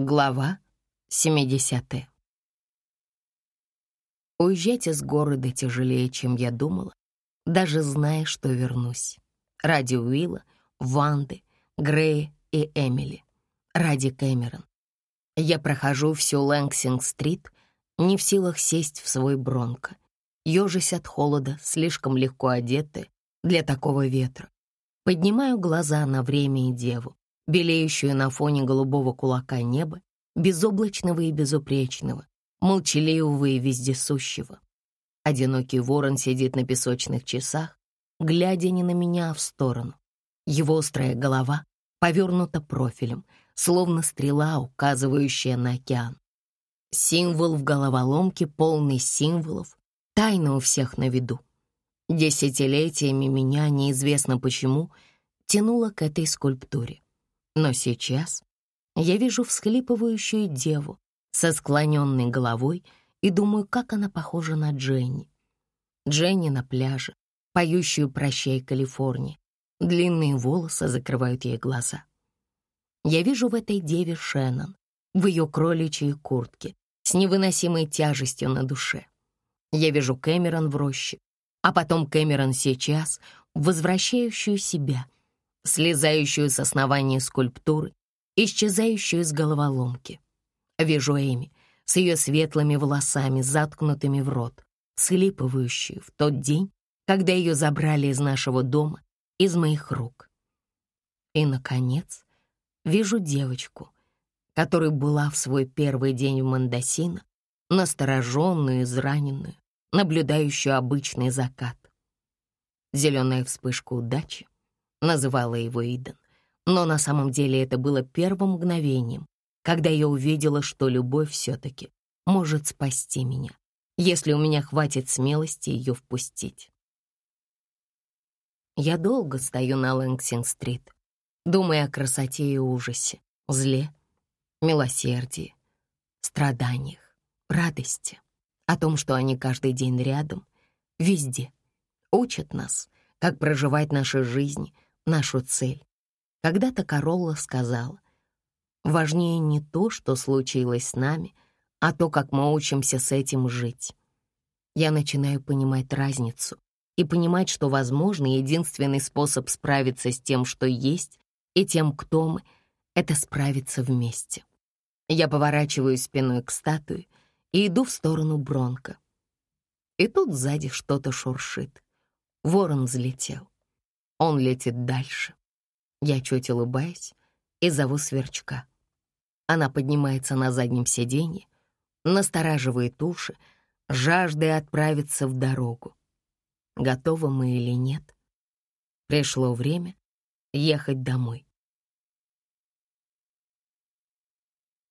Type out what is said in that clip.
Глава 70 Уезжать из города тяжелее, чем я думала, даже зная, что вернусь. Ради Уилла, Ванды, Грея и Эмили. Ради Кэмерон. Я прохожу всю Лэнксинг-стрит, не в силах сесть в свой бронко. Ёжись от холода, слишком легко одетая для такого ветра. Поднимаю глаза на время и деву белеющую на фоне голубого кулака неба, безоблачного и безупречного, молчаливого и вездесущего. Одинокий ворон сидит на песочных часах, глядя не на меня, а в сторону. Его острая голова повернута профилем, словно стрела, указывающая на океан. Символ в головоломке, полный символов, тайна у всех на виду. Десятилетиями меня, неизвестно почему, тянуло к этой скульптуре. Но сейчас я вижу всхлипывающую деву со склоненной головой и думаю, как она похожа на Дженни. Дженни на пляже, поющую «Прощай, Калифорния». Длинные волосы закрывают ей глаза. Я вижу в этой деве Шеннон, в ее кроличьей куртке, с невыносимой тяжестью на душе. Я вижу Кэмерон в роще, а потом Кэмерон сейчас, возвращающую себя — слезающую с основания скульптуры, исчезающую с головоломки. Вижу Эми с ее светлыми волосами, заткнутыми в рот, схлипывающую в тот день, когда ее забрали из нашего дома, из моих рук. И, наконец, вижу девочку, которая была в свой первый день в Мандасино, настороженную, израненную, наблюдающую обычный закат. Зеленая вспышка удачи — называла его Иден. Но на самом деле это было первым мгновением, когда я увидела, что любовь все-таки может спасти меня, если у меня хватит смелости ее впустить. Я долго стою на Лэнгсинг-стрит, думая о красоте и ужасе, зле, милосердии, страданиях, радости, о том, что они каждый день рядом, везде, учат нас, как проживать наши жизни — нашу цель. Когда-то Королла сказала, «Важнее не то, что случилось с нами, а то, как мы учимся с этим жить». Я начинаю понимать разницу и понимать, что, возможно, единственный способ справиться с тем, что есть, и тем, кто мы, это справиться вместе. Я поворачиваю спиной к статуе и иду в сторону Бронка. И тут сзади что-то шуршит. Ворон взлетел. Он летит дальше. Я чуть улыбаюсь и зову сверчка. Она поднимается на заднем сиденье, настораживает уши, жаждая отправиться в дорогу. Готовы мы или нет? Пришло время ехать домой.